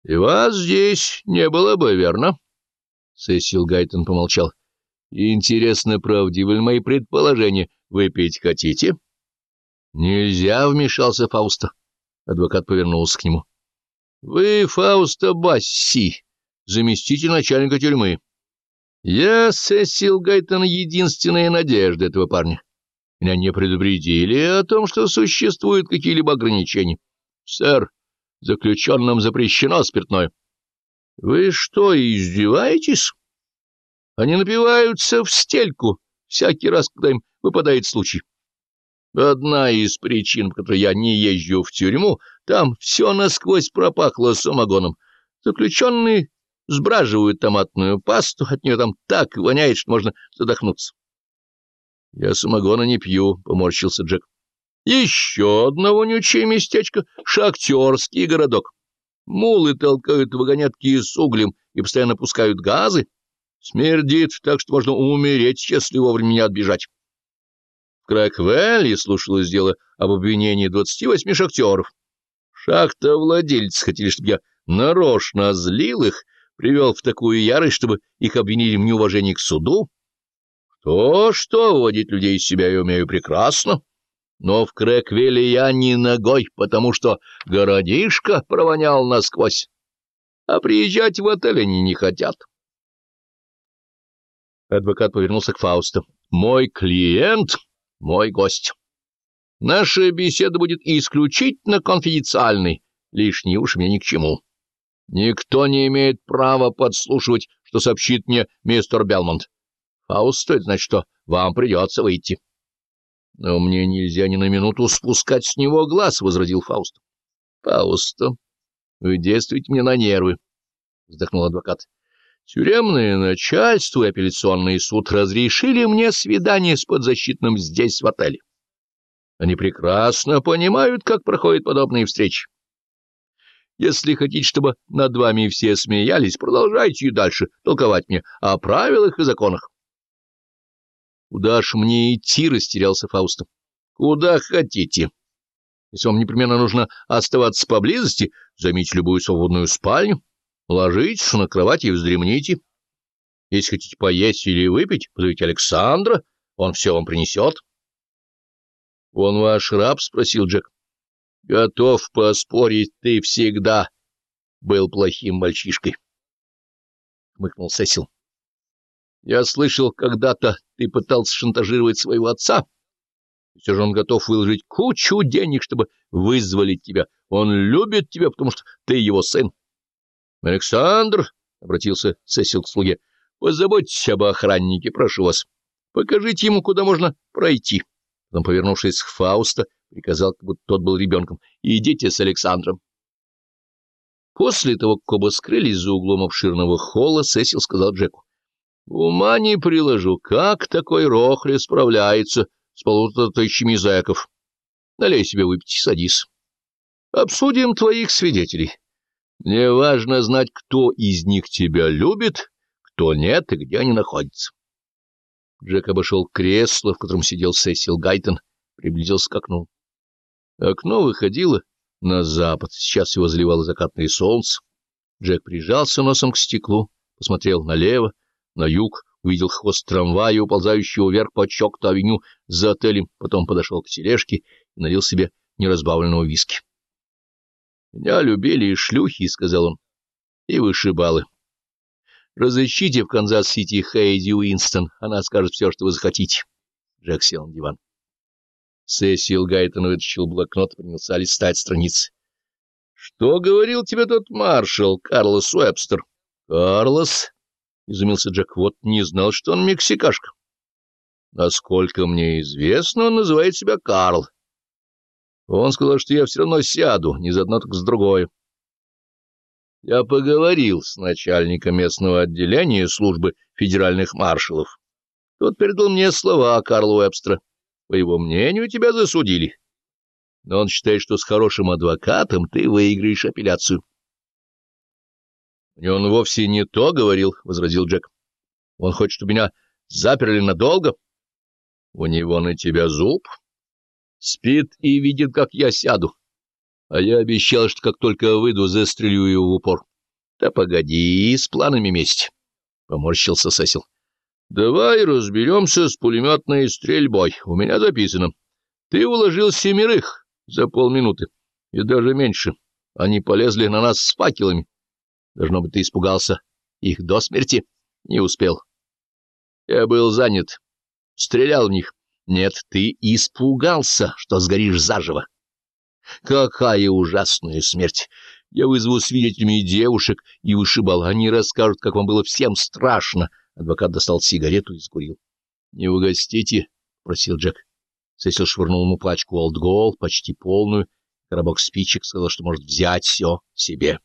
— И вас здесь не было бы, верно? Сесил Гайтон помолчал. — Интересно, правдивы ли мои предположения? Вы пить хотите? — Нельзя, — вмешался Фауста. Адвокат повернулся к нему. — Вы Фауста Басси, заместитель начальника тюрьмы. Я, Сесил Гайтон, единственная надежда этого парня. Меня не предупредили о том, что существуют какие-либо ограничения. Сэр, заключенным запрещено спиртное. Вы что, издеваетесь? Они напиваются в стельку всякий раз, когда им выпадает случай. Одна из причин, по которой я не езжу в тюрьму, там все насквозь пропахло самогоном. Заключенные сбраживают томатную пасту, от нее там так воняет, что можно задохнуться. — Я самогона не пью, — поморщился Джек. — Еще одно вонючее местечко — шахтерский городок. Мулы толкают вагонетки с углем и постоянно пускают газы. Смердит, так что можно умереть, если вовремя не отбежать. В Крэквелле слушалось дело об обвинении двадцати восьми шахтеров. Шахта владельцы хотели, чтобы я нарочно злил их, привел в такую ярость, чтобы их обвинили в неуважении к суду. То, что вводить людей из себя я умею прекрасно, но в Крэквилле я не ногой, потому что городишко провонял насквозь, а приезжать в отель они не хотят. Адвокат повернулся к Фаусту. «Мой клиент — мой гость. Наша беседа будет исключительно конфиденциальной, лишний уж мне ни к чему. Никто не имеет права подслушивать, что сообщит мне мистер Белмонт. Фауст, это значит, что вам придется выйти. — Но мне нельзя ни на минуту спускать с него глаз, — возразил Фауст. — Фауст, вы действуете мне на нервы, — вздохнул адвокат. — Тюремное начальство и апелляционный суд разрешили мне свидание с подзащитным здесь, в отеле. Они прекрасно понимают, как проходят подобные встречи. Если хотите, чтобы над вами все смеялись, продолжайте и дальше толковать мне о правилах и законах. Куда ж мне идти, — растерялся Фаустов. — Куда хотите. Если вам непременно нужно оставаться поблизости, займите любую свободную спальню, ложитесь на кровати и вздремните. Если хотите поесть или выпить, позовите Александра, он все вам принесет. — Он ваш раб? — спросил Джек. — Готов поспорить, ты всегда был плохим мальчишкой. — хмыкнул Сесил. Я слышал, когда-то ты пытался шантажировать своего отца. Все же он готов выложить кучу денег, чтобы вызволить тебя. Он любит тебя, потому что ты его сын. — Александр, — обратился Сесил к слуге, — позаботьтесь об охраннике, прошу вас. Покажите ему, куда можно пройти. Потом, повернувшись к Фауста, приказал, как будто тот был ребенком, — идите с Александром. После того, как оба скрылись за углом обширного холла, Сесил сказал Джеку. Ума не приложу, как такой рохли справляется с полутора тысячами зэков. Налей себе выпить садись. Обсудим твоих свидетелей. Мне важно знать, кто из них тебя любит, кто нет и где они находятся. Джек обошел кресло, в котором сидел Сесил Гайтон, приблизился к окну. Окно выходило на запад, сейчас его заливало закатное солнце. Джек прижался носом к стеклу, посмотрел налево, на юг, увидел хвост трамвая, уползающего вверх по Чокто-авеню за отелем, потом подошел к тележке и налил себе неразбавленного виски. — Меня любили и шлюхи, — сказал он, — и вышибалы. Разыщите в Канзас-Сити Хейди Уинстон, она скажет все, что вы захотите. Джек сел на диван. Сесил Гайтон вытащил блокнот и принялся листать страницы. — Что говорил тебе тот маршал, Карлос Уэбстер? — Карлос? — изумился Джек. — Вот не знал, что он мексикашка. Насколько мне известно, он называет себя Карл. Он сказал, что я все равно сяду, не за одно, так с другое. Я поговорил с начальником местного отделения службы федеральных маршалов. Тот передал мне слова Карла Уэбстера. По его мнению, тебя засудили. Но он считает, что с хорошим адвокатом ты выиграешь апелляцию. — Он вовсе не то говорил, — возразил Джек. — Он хочет, чтобы меня заперли надолго. — У него на тебя зуб. Спит и видит, как я сяду. А я обещал, что как только выйду, застрелю его в упор. Да погоди, с планами месть, — поморщился Сесил. — Давай разберемся с пулеметной стрельбой. У меня записано. Ты уложил семерых за полминуты, и даже меньше. Они полезли на нас с факелами. Должно быть, ты испугался их до смерти. Не успел. Я был занят. Стрелял в них. Нет, ты испугался, что сгоришь заживо. Какая ужасная смерть! Я вызову свидетелями девушек и вышибал. Они расскажут, как вам было всем страшно. Адвокат достал сигарету и закурил. — Не угостите, — просил Джек. Сесил швырнул ему пачку «Олдгол», почти полную. Коробок спичек сказал, что может взять все себе.